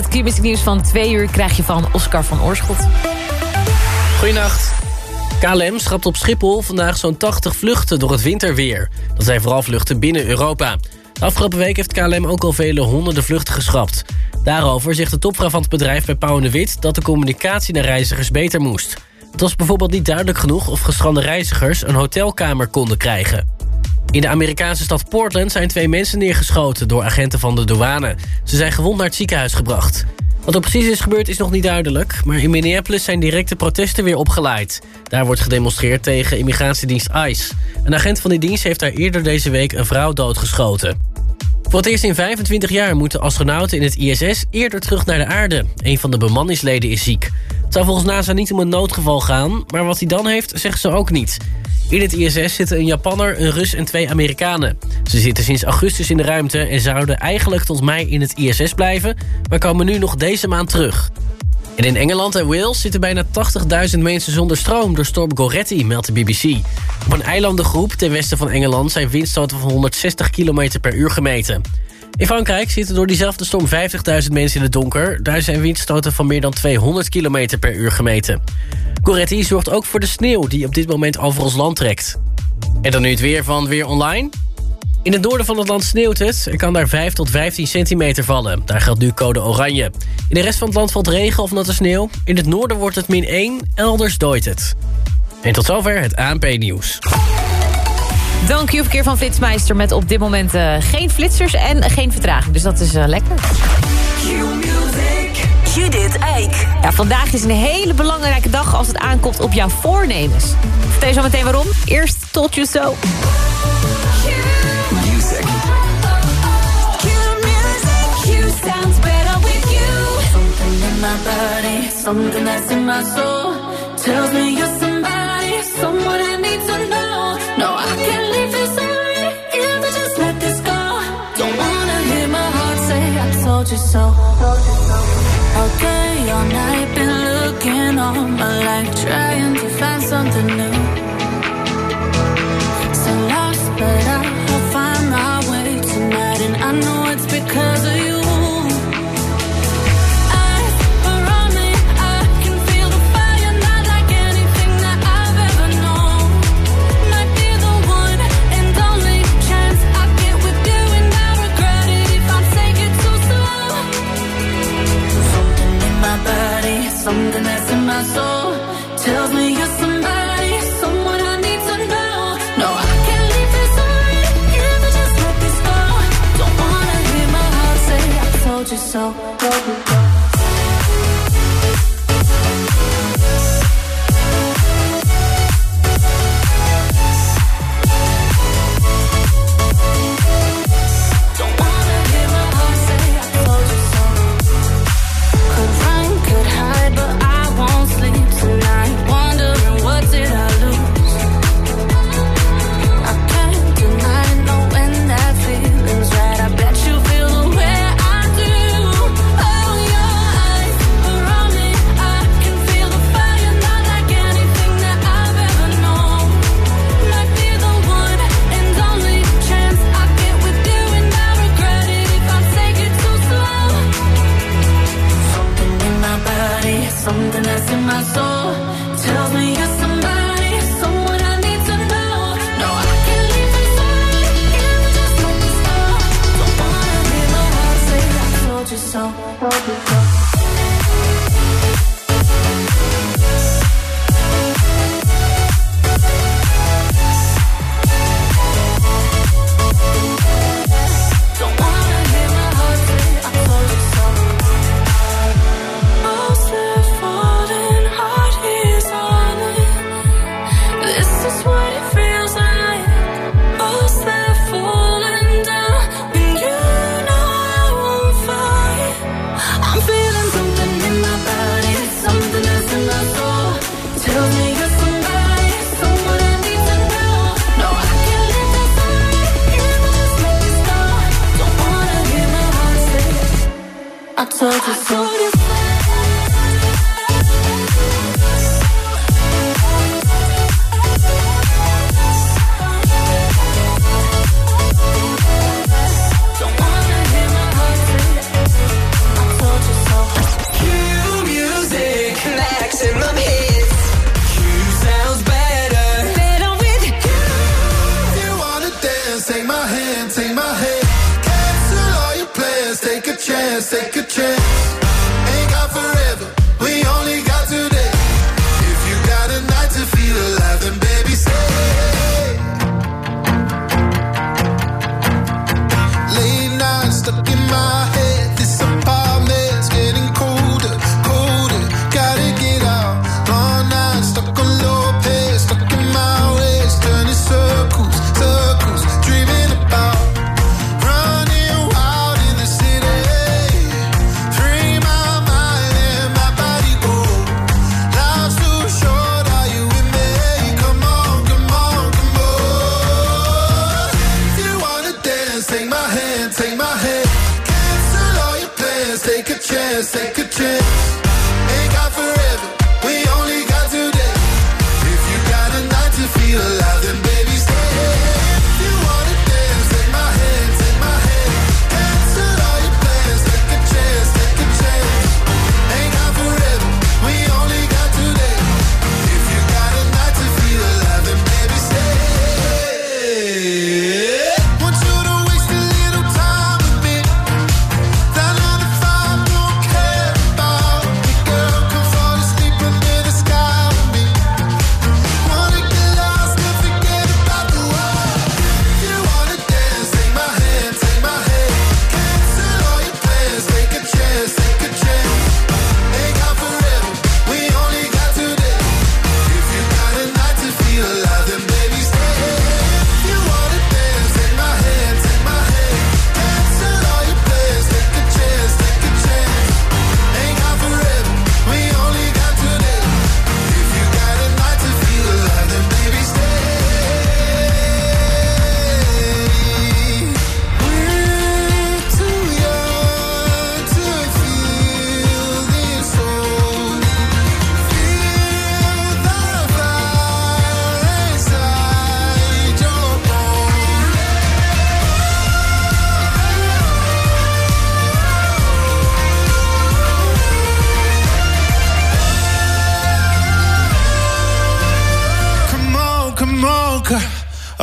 Het Klimatisch nieuws van twee uur krijg je van Oscar van Oorschot. Goedenacht. KLM schrapt op Schiphol vandaag zo'n 80 vluchten door het winterweer. Dat zijn vooral vluchten binnen Europa. De afgelopen week heeft KLM ook al vele honderden vluchten geschrapt. Daarover zegt de topvrouw van het bedrijf bij Pauw de Wit... dat de communicatie naar reizigers beter moest. Het was bijvoorbeeld niet duidelijk genoeg... of gestrande reizigers een hotelkamer konden krijgen. In de Amerikaanse stad Portland zijn twee mensen neergeschoten... door agenten van de douane. Ze zijn gewond naar het ziekenhuis gebracht. Wat er precies is gebeurd is nog niet duidelijk... maar in Minneapolis zijn directe protesten weer opgeleid. Daar wordt gedemonstreerd tegen immigratiedienst ICE. Een agent van die dienst heeft daar eerder deze week een vrouw doodgeschoten. Voor het eerst in 25 jaar moeten astronauten in het ISS eerder terug naar de aarde. Een van de bemanningsleden is ziek. Het zou volgens NASA niet om een noodgeval gaan, maar wat hij dan heeft, zeggen ze ook niet. In het ISS zitten een Japanner, een Rus en twee Amerikanen. Ze zitten sinds augustus in de ruimte en zouden eigenlijk tot mei in het ISS blijven... maar komen nu nog deze maand terug. En in Engeland en Wales zitten bijna 80.000 mensen zonder stroom... door storm Goretti, meldt de BBC. Op een eilandengroep ten westen van Engeland... zijn windstoten van 160 km per uur gemeten. In Frankrijk zitten door diezelfde storm 50.000 mensen in het donker. Daar zijn windstoten van meer dan 200 km per uur gemeten. Goretti zorgt ook voor de sneeuw die op dit moment over ons land trekt. En dan nu het weer van Weer Online. In het noorden van het land sneeuwt het. Er kan daar 5 tot 15 centimeter vallen. Daar geldt nu code oranje. In de rest van het land valt regen of natte sneeuw. In het noorden wordt het min 1, elders dooit het. En tot zover het ANP-nieuws. Dank je verkeer van Flitsmeister met op dit moment uh, geen flitsers en geen vertraging. Dus dat is uh, lekker. Judith Eik. Ja, vandaag is een hele belangrijke dag als het aankomt op jouw voornemens. Vertel je zo meteen waarom. Eerst Told You So. Music. Something in my body, something that's in my soul Tells me you're so All day, all night, been looking all my life Trying to find something so, go. so.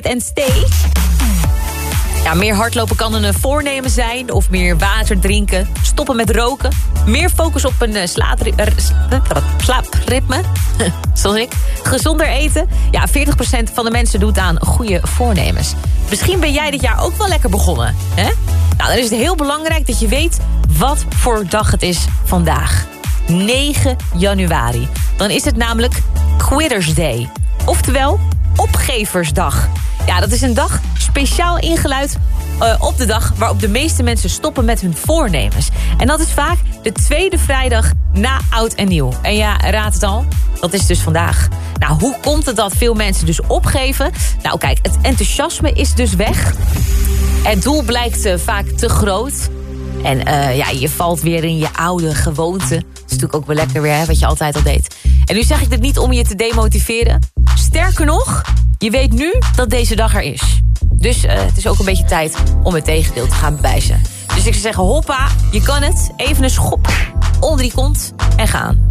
En Stay. Ja, meer hardlopen kan een voornemen zijn. Of meer water drinken. Stoppen met roken. Meer focus op een uh, slaapritme. Zoals ik. Gezonder eten. Ja, 40% van de mensen doet aan goede voornemens. Misschien ben jij dit jaar ook wel lekker begonnen. Hè? Nou, dan is het heel belangrijk dat je weet wat voor dag het is vandaag. 9 januari. Dan is het namelijk Quitters Day. Oftewel Opgeversdag. Ja, dat is een dag speciaal ingeluid uh, op de dag waarop de meeste mensen stoppen met hun voornemens. En dat is vaak de tweede vrijdag na Oud en Nieuw. En ja, raad het al, dat is dus vandaag. Nou, hoe komt het dat veel mensen dus opgeven? Nou kijk, het enthousiasme is dus weg. Het doel blijkt uh, vaak te groot. En uh, ja, je valt weer in je oude gewoonte. Dat is natuurlijk ook wel lekker weer, hè, wat je altijd al deed. En nu zeg ik dit niet om je te demotiveren. Sterker nog, je weet nu dat deze dag er is. Dus uh, het is ook een beetje tijd om het tegendeel te gaan bewijzen. Dus ik zou zeggen, hoppa, je kan het. Even een schop onder die kont en gaan.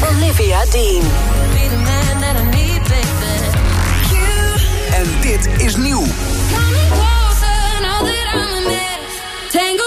Baby. You En dit is nieuw. coming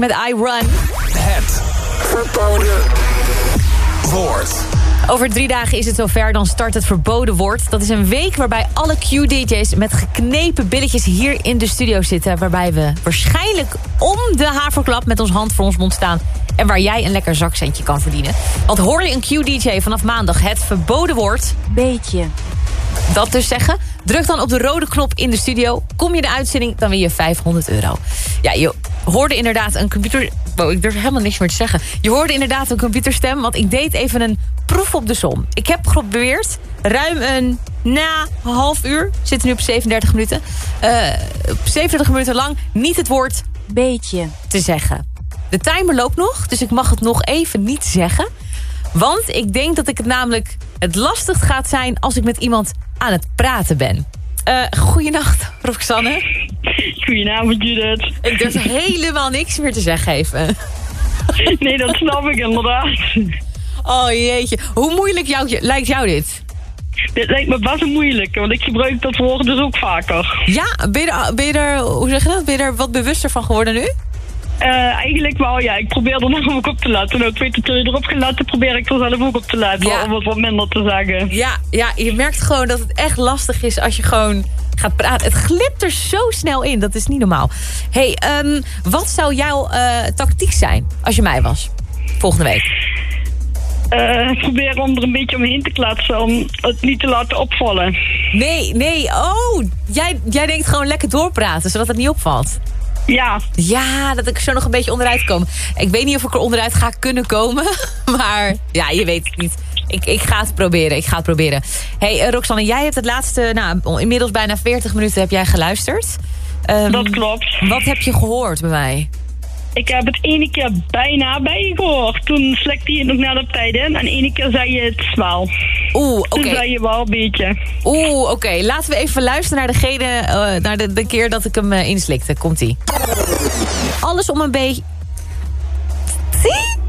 met I Run. Het Verboden woord. Over drie dagen is het zover, dan start het verboden woord. Dat is een week waarbij alle Q-DJ's met geknepen billetjes hier in de studio zitten. Waarbij we waarschijnlijk om de haverklap met ons hand voor ons mond staan. En waar jij een lekker zakcentje kan verdienen. Want hoor je een Q-DJ vanaf maandag het verboden woord... Beetje. dat dus zeggen. Druk dan op de rode knop in de studio. Kom je de uitzending, dan win je 500 euro. Ja, je hoorde inderdaad een computer... Wow, ik durf helemaal niks meer te zeggen. Je hoorde inderdaad een computerstem, want ik deed even een proef op de som. Ik heb geprobeerd ruim een na half uur, zitten nu op 37 minuten... eh, op 37 minuten lang niet het woord Beetje. te zeggen. De timer loopt nog, dus ik mag het nog even niet zeggen. Want ik denk dat ik het namelijk het lastigst gaat zijn... als ik met iemand aan het praten ben. Eh goeienacht, Roxanne. Goedenavond, Judith. Ik durf helemaal niks meer te zeggen even. Nee, dat snap ik inderdaad. Oh jeetje, hoe moeilijk jou, lijkt jou dit? Dit lijkt me best moeilijk, want ik gebruik dat woord dus ook vaker. Ja, ben je, er, ben je er, hoe zeg je dat? Ben je er wat bewuster van geworden nu? Eh, eigenlijk wel, ja. Ik probeer er nog ook op te laten. En ook weet dat je erop gaat laten, probeer ik er zelf ook op te laten. Ja. Om het wat minder te zeggen. Ja, ja, je merkt gewoon dat het echt lastig is als je gewoon gaat praten. Het glipt er zo snel in, dat is niet normaal. hey, ehm, wat zou jouw eh, tactiek zijn als je mij was? Volgende week. Eh, probeer om er een beetje omheen te klatsen om het niet te laten opvallen. Nee, nee, oh, jij, jij denkt gewoon lekker doorpraten, zodat het niet opvalt. Ja, Ja, dat ik zo nog een beetje onderuit kom. Ik weet niet of ik er onderuit ga kunnen komen. Maar ja, je weet het niet. Ik, ik ga het proberen, ik ga het proberen. hey, eh, Roxanne, jij hebt het laatste, nou, inmiddels bijna 40 minuten heb jij geluisterd. Ehm, dat klopt. Wat heb je gehoord bij mij? Ik heb het ene keer bijna bij je gehoord. Toen slekte je het nog net op tijd in. En ene keer zei je het wel. Oeh, oké. Toen zei je wel een beetje. Oeh, oké. Laten we even luisteren naar degene, eh, naar de, de keer dat ik hem eh, inslikte. Komt-ie. Alles om een beetje... Zie?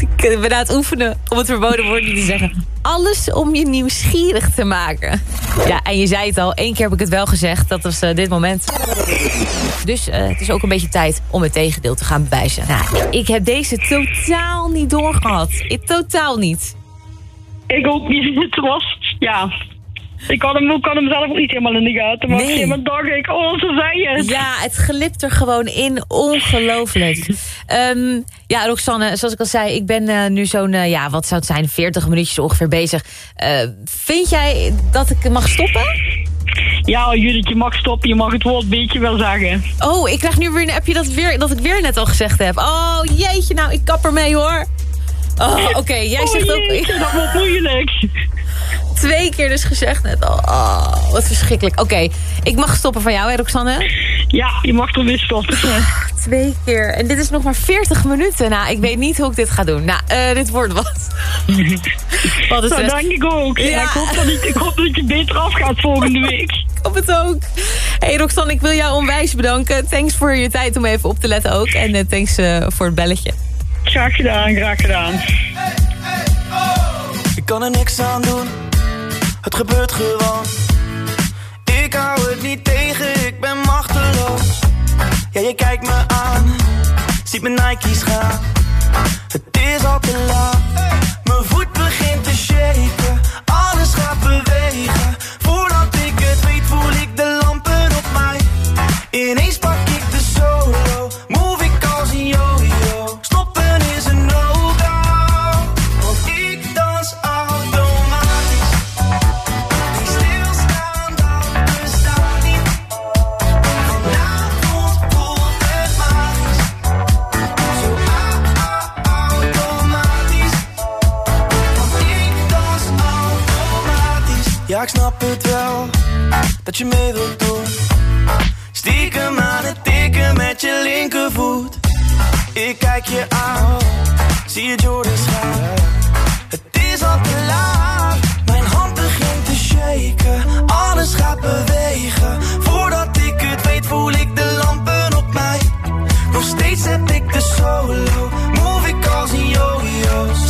Ik ben aan het oefenen om het verboden woord niet te zeggen. Alles om je nieuwsgierig te maken. Ja, en je zei het al, één keer heb ik het wel gezegd. Dat was eh, dit moment. Dus eh, het is ook een beetje tijd om het tegendeel te gaan bewijzen. Nou, ik heb deze totaal niet doorgehad. Ik, totaal niet. Ik ook niet. Het was, ja. Ik had hem, ik had hem zelf ook niet helemaal in de gaten. Maar op Nee. een dacht ik, oh, ze zei het. Ja, het glipt er gewoon in. Ongelooflijk. Ehm, Ja, Roxanne, zoals ik al zei, ik ben eh, nu zo'n, eh, ja, wat zou het zijn, 40 minuutjes ongeveer bezig. Eh, vind jij dat ik mag stoppen? Ja, Judith, je mag stoppen. Je mag het woord beetje wel zeggen. Oh, ik krijg nu weer een appje dat, weer, dat ik weer net al gezegd heb. Oh, jeetje, nou, ik kap ermee hoor. Oh, oké, jij zegt oh, ook... jeetje, dat wordt moeilijk. Twee keer dus gezegd net al. Oh, wat verschrikkelijk. Oké, ik mag stoppen van jou, hè, Roxanne? Ja, je mag er weer stoppen. Twee keer. En dit is nog maar 40 minuten. Nou, ik weet niet hoe ik dit ga doen. Nou, eh, dit wordt wat. wat is Dat het? denk ik ook. Ja. Ja. ik, hoop dat ik, ik hoop dat je beter afgaat volgende week. Ik hoop het ook. Hey Roxanne, ik wil jou onwijs bedanken. Thanks voor je tijd om even op te letten ook. En eh, thanks eh, voor het belletje. Graag gedaan, graag gedaan. Ik kan er niks aan doen, het gebeurt gewoon. Ik hou het niet tegen, ik ben machteloos. Ja, je kijkt me aan, ziet mijn Nike's gaan. Het is al te laat, mijn voet begint te shaken. Alles gaat bewegen, voordat ik het weet voel ik de lampen op mij. Ineens dat je mee wilt doen. Stiekem aan het tikken met je linkervoet. Ik kijk je aan, zie je Jordans gaan. Het is al te laat, mijn hand begint te shaken. Alles gaat bewegen, voordat ik het weet voel ik de lampen op mij. Nog steeds heb ik de solo, move ik als een yo-yo.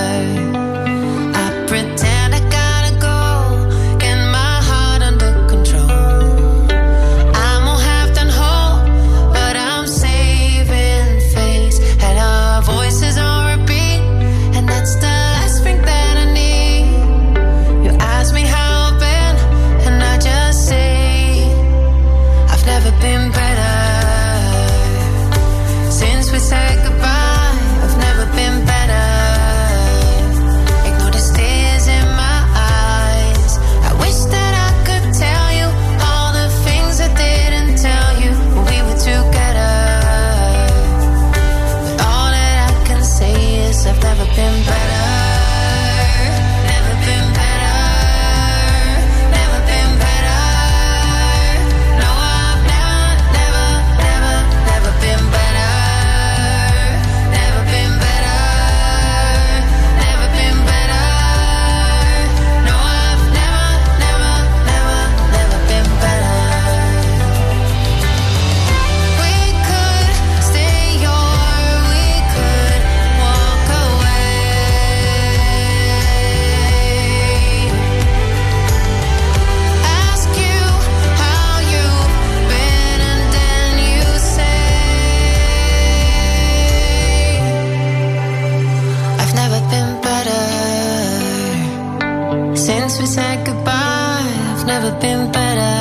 we said goodbye, I've never been better.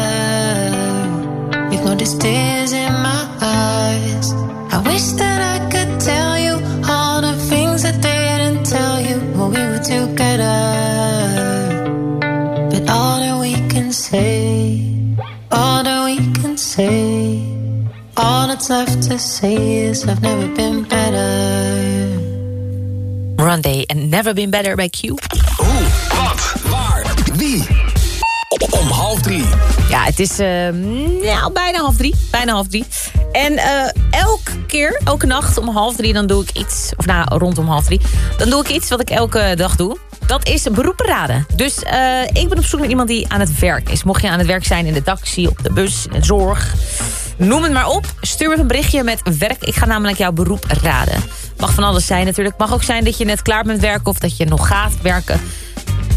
Ignore the tears in my eyes. I wish that I could tell you all the things I didn't tell you when we were together. But all that we can say, all that we can say, all that's left to say is I've never been better. Run Day and Never Been Better bij Q. Ooh. Ja, het is uh, bijna half drie. Bijna half drie. En eh, elke keer, elke nacht om half drie, dan doe ik iets. Of nou, rondom half drie. Dan doe ik iets wat ik elke dag doe. Dat is beroepen raden. Dus eh, ik ben op zoek naar iemand die aan het werk is. Mocht je aan het werk zijn in de taxi, op de bus, in de zorg. Noem het maar op. Stuur me een berichtje met werk. Ik ga namelijk jouw beroep raden. Mag van alles zijn natuurlijk. Mag ook zijn dat je net klaar bent werken of dat je nog gaat werken.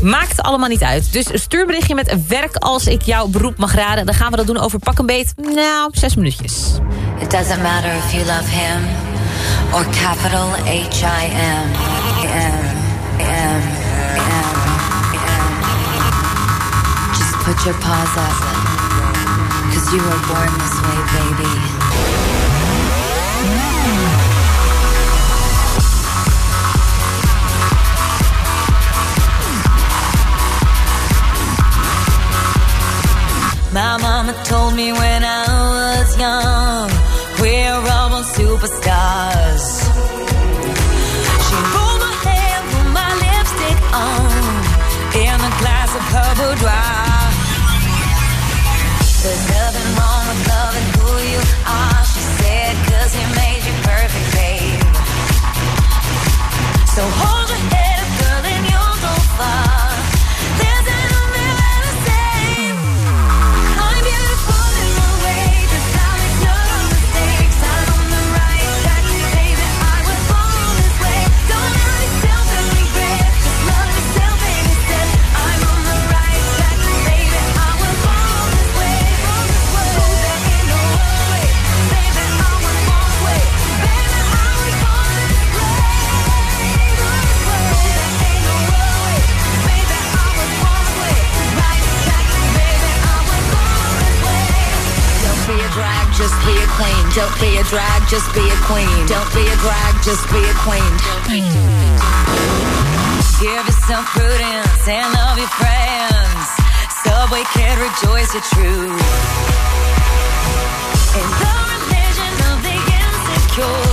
Maakt allemaal niet uit. Dus stuur berichtje met werk als ik jouw beroep mag raden. Dan gaan we dat doen over pak een beet. Nou, zes minuutjes. It doesn't matter if you love him or capital H-I-M. Just put your paws up. Cause you were born this way, baby. My mama told me when I was young, we're almost superstars. She rolled my hair, put my lipstick on, in a glass of her boudoir. Just be a queen. Don't be a drag, just be a queen. Give yourself prudence and love your friends. Subway kid, rejoice your truth. In the religion of the insecure,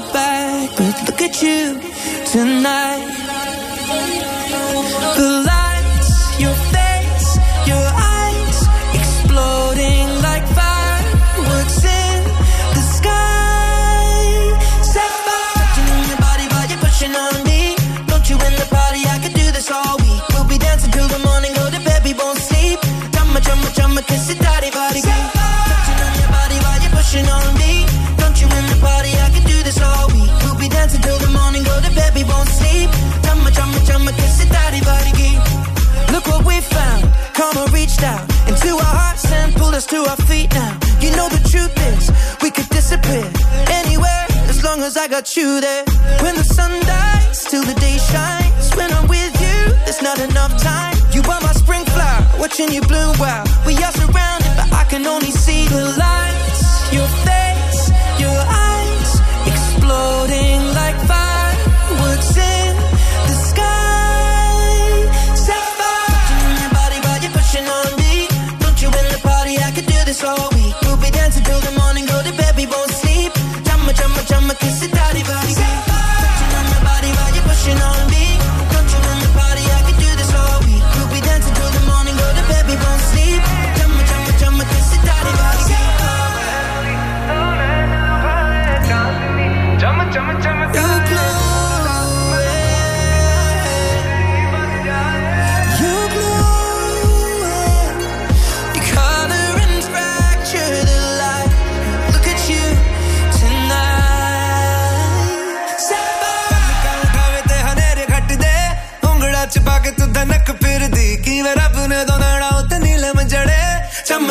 back, but look at you tonight. The as I got you there. When the sun dies, till the day shines. When I'm with you, there's not enough time. You are my spring flower, watching you bloom. Wow, we are surrounded, but I can only see the lights. Your face, your eyes, exploding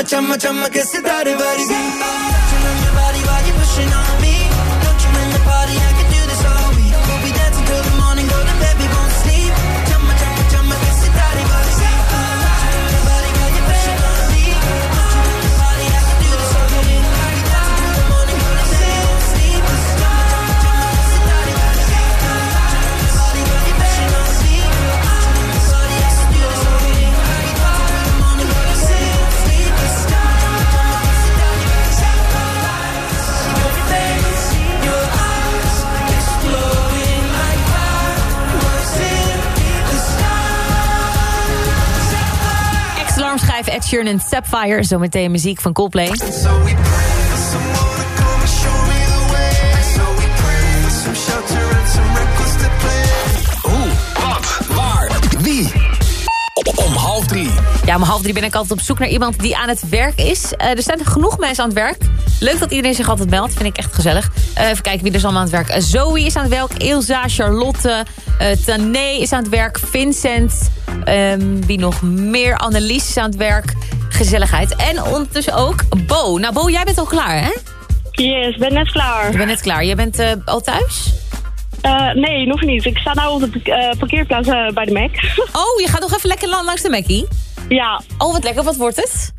chumma chumma ke sitare wargi Tonight your body, why you pushing on. 5, Ed Sheeran en Sapphire. Zometeen muziek van Coldplay. Hoe, wat, waar, wie? Om half drie. Ja, om half drie ben ik altijd op zoek naar iemand die aan het werk is. Eh, er zijn genoeg mensen aan het werk. Leuk dat iedereen zich altijd meldt. Vind ik echt gezellig. Eh, even kijken wie er allemaal aan het werk. Eh, Zoe is aan het werk. Ilsa, Charlotte, uh, Tané is aan het werk. Vincent, ehm, wie nog meer? Annelies is aan het werk. Gezelligheid. En ondertussen ook Bo. Nou, Bo, jij bent al klaar, hè? Yes, ben net klaar. Je bent net klaar. Je bent eh, al thuis? Eh, nee, nog niet. Ik sta nou op de eh, parkeerplaats bij de Mac. Oh, je gaat nog even lekker lang langs de Mackie? ja. Oh, wat lekker. Wat wordt het?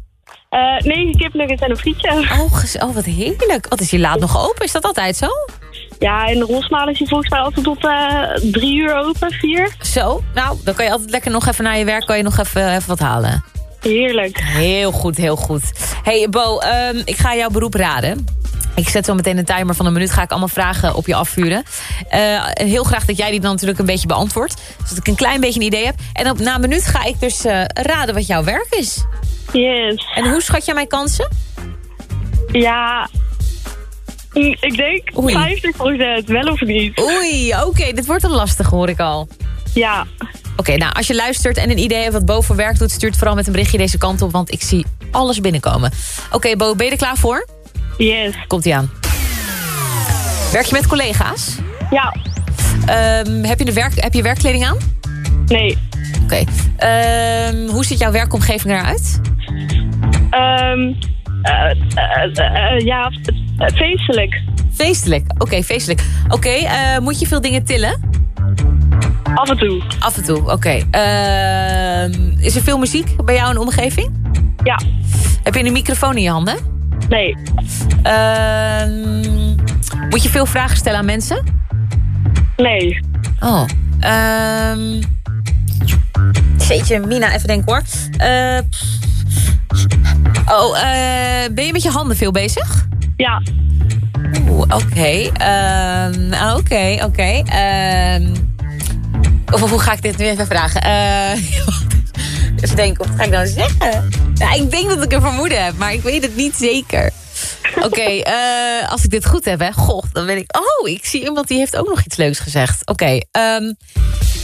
Eh nee, kipnuggets en een frietje. Oh, oh, wat heerlijk. Wat is hier laat nog open? Is dat altijd zo? Ja, en de Rosmalen is volgens mij altijd tot eh, drie uur open, vier. Zo, nou, dan kan je altijd lekker nog even naar je werk... kan je nog even, even wat halen. Heerlijk. Heel goed, heel goed. hey, Bo, ehm, ik ga jouw beroep raden. Ik zet zo meteen een timer van een minuut. Ga ik allemaal vragen op je afvuren. Eh, heel graag dat jij die dan natuurlijk een beetje beantwoordt. Zodat ik een klein beetje een idee heb. En op, na een minuut ga ik dus eh, raden wat jouw werk is. Yes. En hoe schat jij mijn kansen? Ja, ik denk Oei. 50% wel of niet? Oei, oké, dit wordt een lastig, hoor ik al. Ja, Oké, nou, als je luistert en een idee hebt wat Bo voor werk doet... stuur het vooral met een berichtje deze kant op, want ik zie alles binnenkomen. Oké, Bo, ben je er klaar voor? yes. Komt-ie aan. Werk je met collega's? Ja, Ehm, heb, je de werk, heb je werkkleding aan? nee. Oké. Ehm, hoe ziet jouw werkomgeving eruit? Ehm eh, eh, eh, eh, ja, eh, feestelijk. Feestelijk. Oké, feestelijk. Oké, eh, moet je veel dingen tillen? Af en toe. Af en toe, oké. Ehm, is er veel muziek bij jou in de omgeving? Ja, Heb je een microfoon in je handen? nee. Ehm, moet je veel vragen stellen aan mensen? Nee. Oh. Ehm, Jeetje, Mina, even denken hoor. Eh, oh, eh, ben je met je handen veel bezig? Ja. Oeh, oké. Ehm, Oké, oké. Ehm, of hoe ga ik dit nu even vragen? Eh, even denken, wat ga ik nou zeggen? Ik denk dat ik een vermoeden heb, maar ik weet het niet zeker. Oké, eh, als ik dit goed heb, hè. Goh, dan ben ik... Oh, ik zie iemand die heeft ook nog iets leuks gezegd. Oké, ehm,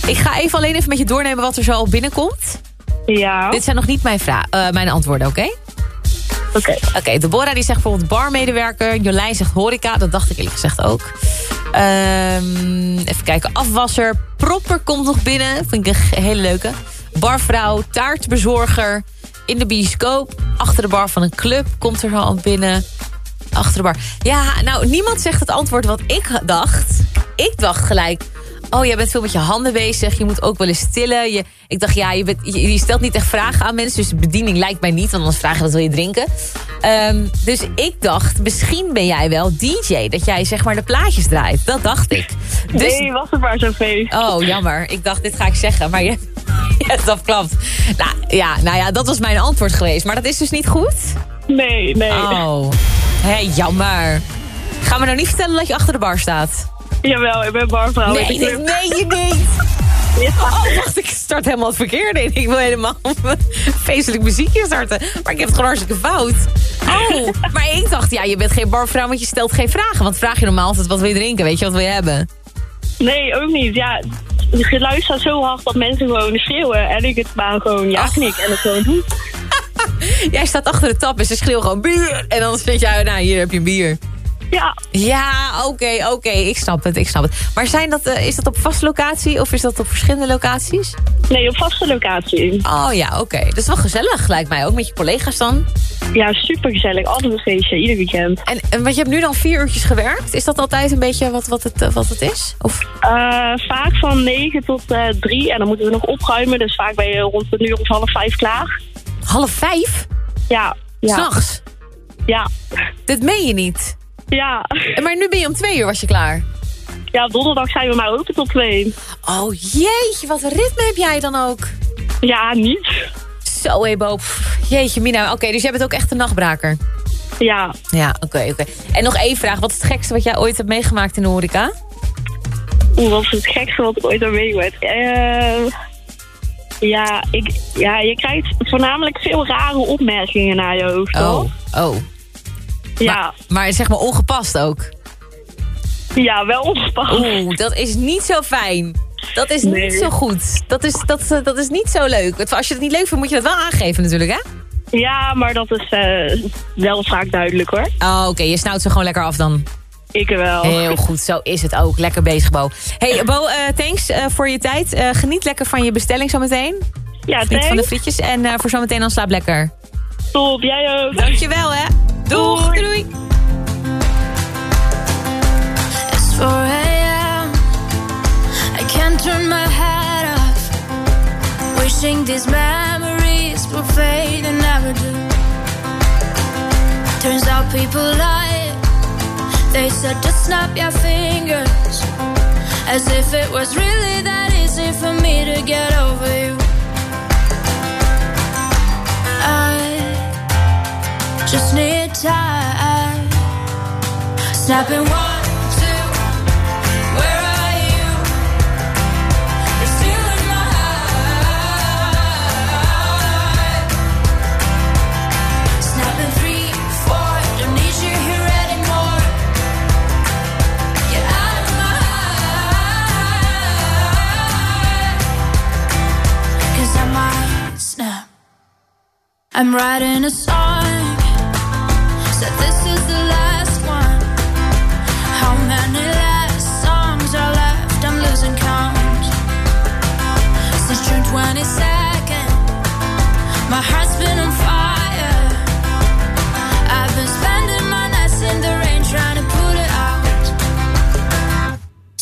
ik ga even alleen even met je doornemen wat er zo al binnenkomt. Ja. Dit zijn nog niet mijn, vra- eh, mijn antwoorden, oké? Oké. Oké, Deborah die zegt bijvoorbeeld barmedewerker. Jolijn zegt horeca, dat dacht ik eerlijk gezegd ook. Ehm, even kijken, afwasser. Propper komt nog binnen, vind ik een hele leuke. Barvrouw, taartbezorger. In de bioscoop, achter de bar van een club komt er al binnen. Achter de bar. Ja, nou, niemand zegt het antwoord wat ik dacht. Ik dacht gelijk... Oh, jij bent veel met je handen bezig. Je moet ook wel eens stillen. Je, ik dacht, ja, je, bent, je, je stelt niet echt vragen aan mensen. Dus de bediening lijkt mij niet. Want anders vragen wat wil je drinken. Ehm, dus ik dacht, misschien ben jij wel DJ. Dat jij zeg maar de plaatjes draait. Dat dacht ik. Dus, Nee, was het maar zo'n feest. Oh, jammer. Ik dacht, dit ga ik zeggen. Maar je, dat klopt. Nou ja, nou ja, dat was mijn antwoord geweest. Maar dat is dus niet goed? Nee, nee. Oh, hé, jammer. Ga me nou niet vertellen dat je achter de bar staat. Jawel, ik ben barvrouw. Nee, je niet. Oh, wacht, ik start helemaal het verkeerde in. Ik wil helemaal feestelijk muziekje starten. Maar ik heb het gewoon hartstikke fout. Oh, maar ik dacht, ja, je bent geen barvrouw, want je stelt geen vragen. Want vraag je normaal altijd, wat wil je drinken? Weet je, wat wil je hebben? Nee, ook niet. Ja, het geluid staat zo hard dat mensen gewoon schreeuwen. En ik het maar gewoon ja knik en het gewoon doe. Jij staat achter de tap en ze schreeuwen gewoon bier. En dan vind jij, nou, hier heb je bier. Ja, Ja, oké, oké, ik snap het, ik snap het. Maar zijn dat, eh, is dat op vaste locatie of is dat op verschillende locaties? nee, op vaste locatie. Oh ja, oké. Dat is wel gezellig, lijkt mij. Ook met je collega's dan. Ja, super gezellig. Altijd een feestje, ieder weekend. En, en want je hebt nu dan vier uurtjes gewerkt. Is dat altijd een beetje wat, wat, het, eh, wat het is? Of? Eh, vaak van 9 tot eh 3 en dan moeten we nog opruimen. Dus vaak ben je rond een uur of half vijf klaar. Half vijf? Ja, ja, S'nachts? ja, Dat meen je niet. Ja. Maar nu ben je om twee uur was je klaar. Ja, donderdag zijn we maar open tot twee. Oh jeetje, wat een ritme heb jij dan ook. Ja, niet. Zo, hé Bo. Pff, Jeetje, Mina. Oké, dus jij bent ook echt een nachtbraker. Ja, Ja, oké, oké. En nog één vraag. Wat is het gekste wat jij ooit hebt meegemaakt in de horeca? Oeh, wat is het gekste wat ik ooit heb meegemaakt? Eh, ja, ik, ja, je krijgt voornamelijk veel rare opmerkingen naar je hoofd. Oh, oh. Ja, Maar, maar zeg maar ongepast ook. ja, wel ongepast. Oeh, dat is niet zo fijn. Dat is Nee. niet zo goed. Dat is, dat, eh, dat is niet zo leuk. Als je het niet leuk vindt, moet je dat wel aangeven natuurlijk, hè? Ja, maar dat is eh, wel vaak duidelijk, hoor. Oh, oké. Je snauwt ze gewoon lekker af dan. Ik wel. Heel goed, zo is het ook. Lekker bezig, Bo. Hey, Bo, eh, thanks voor je tijd. Geniet lekker van je bestelling zometeen. Ja, Geniet van de thanks. frietjes. En voor zometeen dan slaap lekker. Top, jij ook. Dankjewel, hè. Doeg, doei. doei. It's 4 a.m. I can't turn my head off. Wishing these memories will fade and never do. Turns out people lie. They said just snap your fingers. As if it was really that easy for me to get over you. Heart. 'Cause I might snap. I'm writing a song.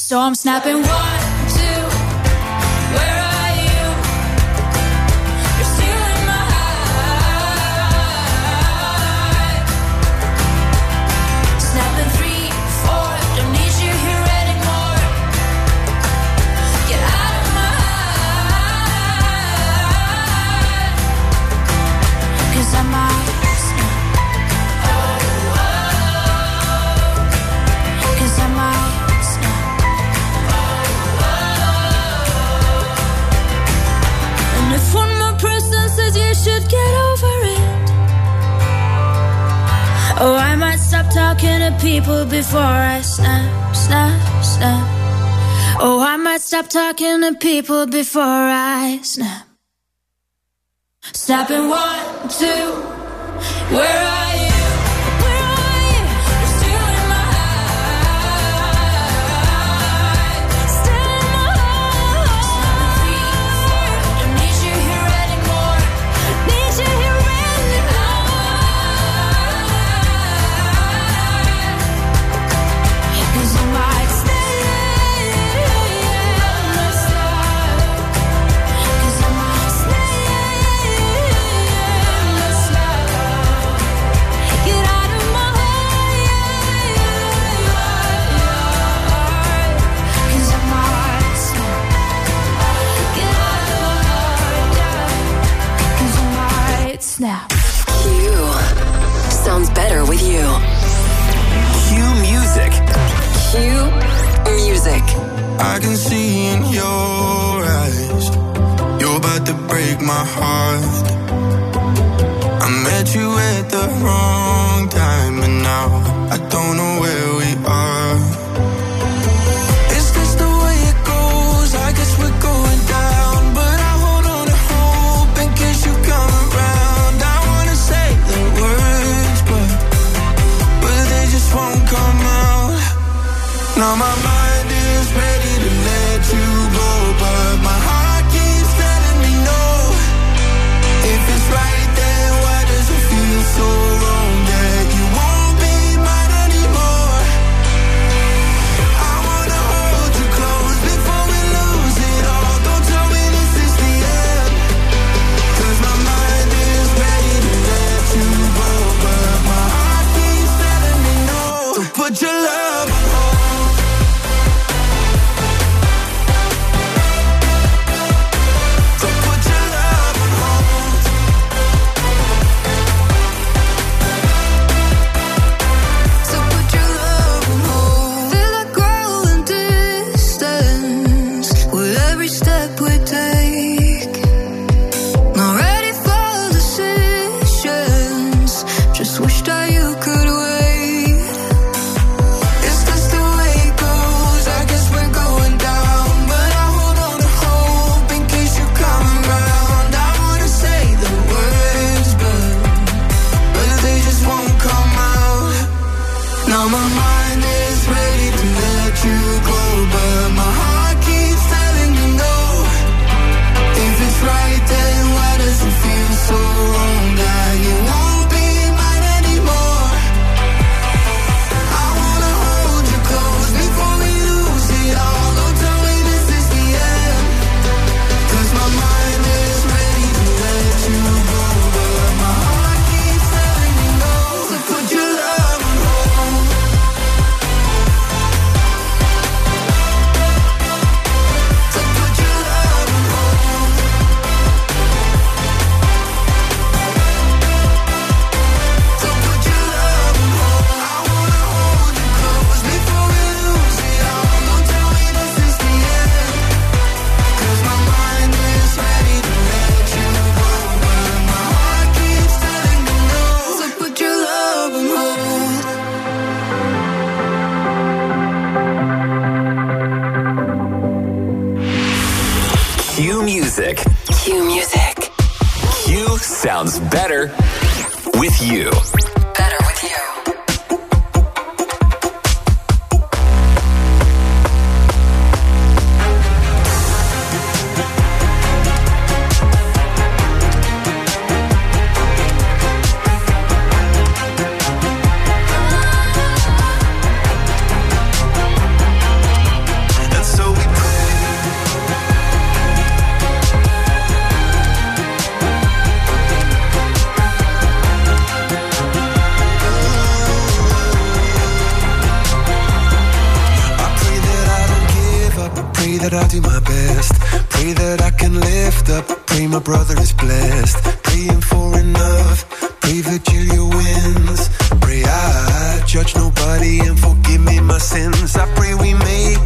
So I'm snapping one, Oh, I might stop talking to people before I snap, snap, snap. Oh, I might stop talking to people before I snap. Snapping one, two, where are I can see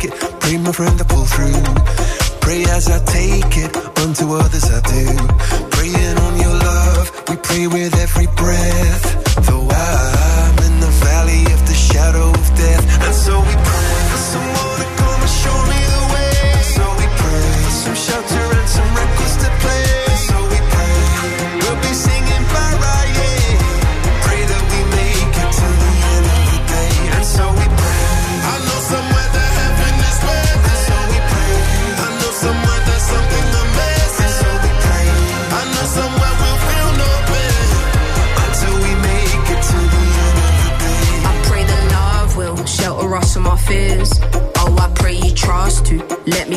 make it. Pray, my friend, to pull through. Pray as I take it, unto others I do. Praying on your love, we pray with every breath. Though I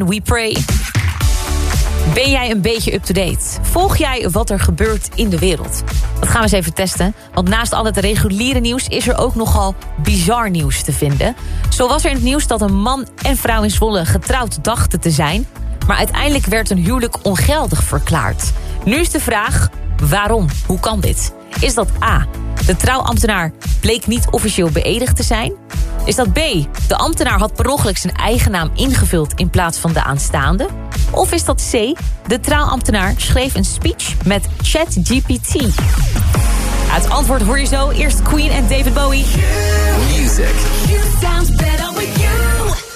En We Pray. Ben jij een beetje up-to-date? Volg jij wat er gebeurt in de wereld? Dat gaan we eens even testen. Want naast al het reguliere nieuws is er ook nogal bizar nieuws te vinden. Zo was er in het nieuws dat een man en vrouw in Zwolle getrouwd dachten te zijn. Maar uiteindelijk werd hun huwelijk ongeldig verklaard. Nu is de vraag, waarom? Hoe kan dit? Is dat A, de trouwambtenaar bleek niet officieel beëdigd te zijn? Is dat B, de ambtenaar had per ongeluk zijn eigen naam ingevuld in plaats van de aanstaande? Of is dat C, de trouwambtenaar schreef een speech met ChatGPT? Het antwoord hoor je zo. Eerst Queen en David Bowie. Music. Sounds better with you.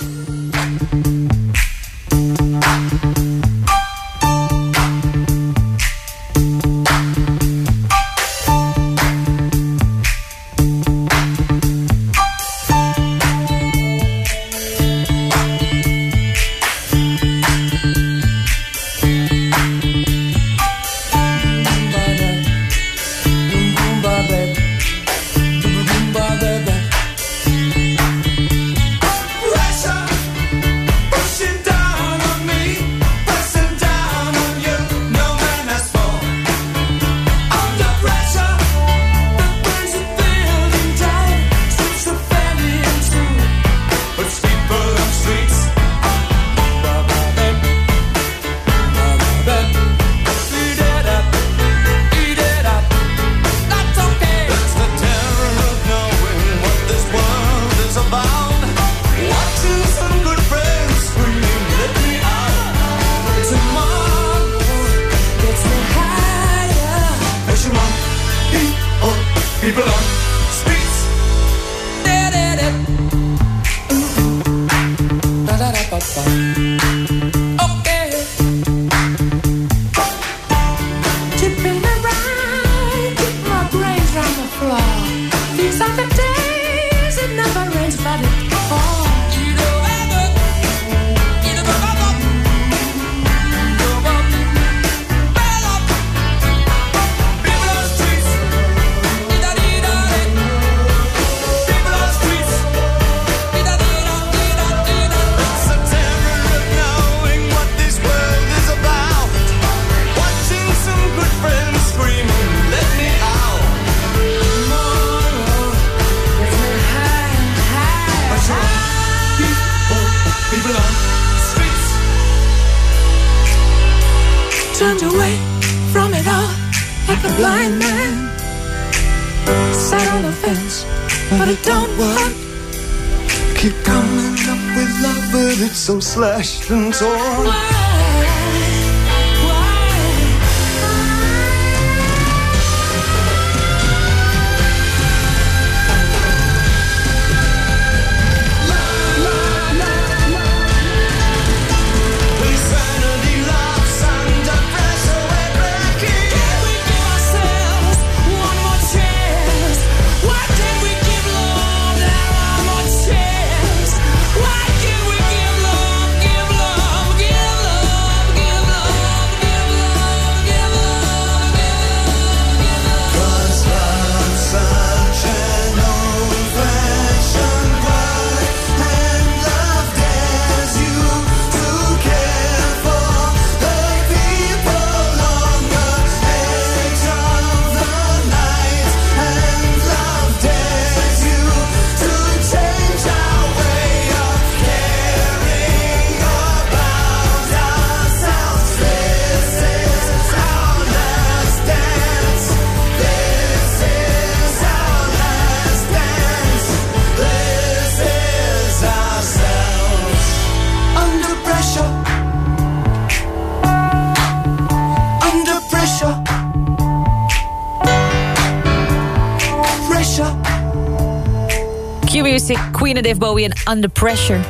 Music, Queen of Dave Bowie en Under Pressure.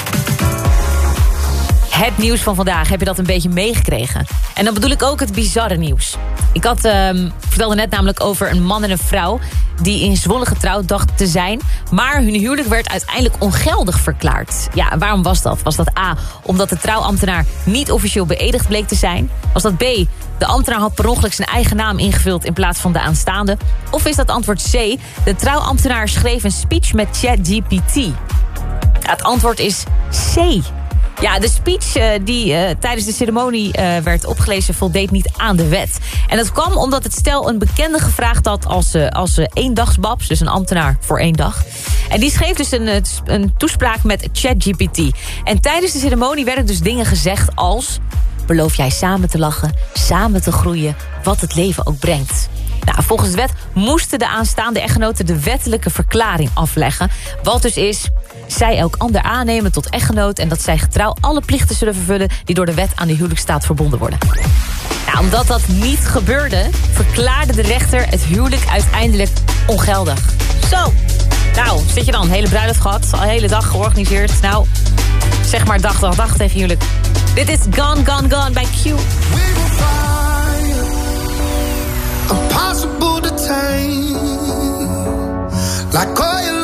Het nieuws van vandaag, heb je dat een beetje meegekregen? En dan bedoel ik ook het bizarre nieuws. Ik had, ehm, vertelde net namelijk over een man en een vrouw... die in Zwolle getrouwd dachten te zijn... maar hun huwelijk werd uiteindelijk ongeldig verklaard. Ja, waarom was dat? Was dat A, omdat de trouwambtenaar niet officieel beëdigd bleek te zijn? Was dat B, de ambtenaar had per ongeluk zijn eigen naam ingevuld... in plaats van de aanstaande? Of is dat antwoord C, de trouwambtenaar schreef een speech met ChatGPT? Ja, het antwoord is C. Ja, de speech eh, die eh, tijdens de ceremonie eh, werd opgelezen voldeed niet aan de wet. En dat kwam omdat het stel een bekende gevraagd had als, als eendagsbabs, dus een ambtenaar voor één dag. En die schreef dus een, een toespraak met ChatGPT. En tijdens de ceremonie werden dus dingen gezegd als... beloof jij samen te lachen, samen te groeien, wat het leven ook brengt. Nou, volgens de wet moesten de aanstaande echtgenoten de wettelijke verklaring afleggen. Wat dus is, zij elk ander aannemen tot echtgenoot... en dat zij getrouw alle plichten zullen vervullen... die door de wet aan de huwelijksstaat verbonden worden. Nou, omdat dat niet gebeurde, verklaarde de rechter het huwelijk uiteindelijk ongeldig. Zo, nou, zit je dan, hele bruiloft gehad, al hele dag georganiseerd. Nou, zeg maar dag, dag, dag tegen huwelijk. Dit is Gone, Gone, Gone bij Q. impossible to tame. Like oil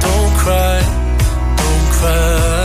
Don't cry, don't cry.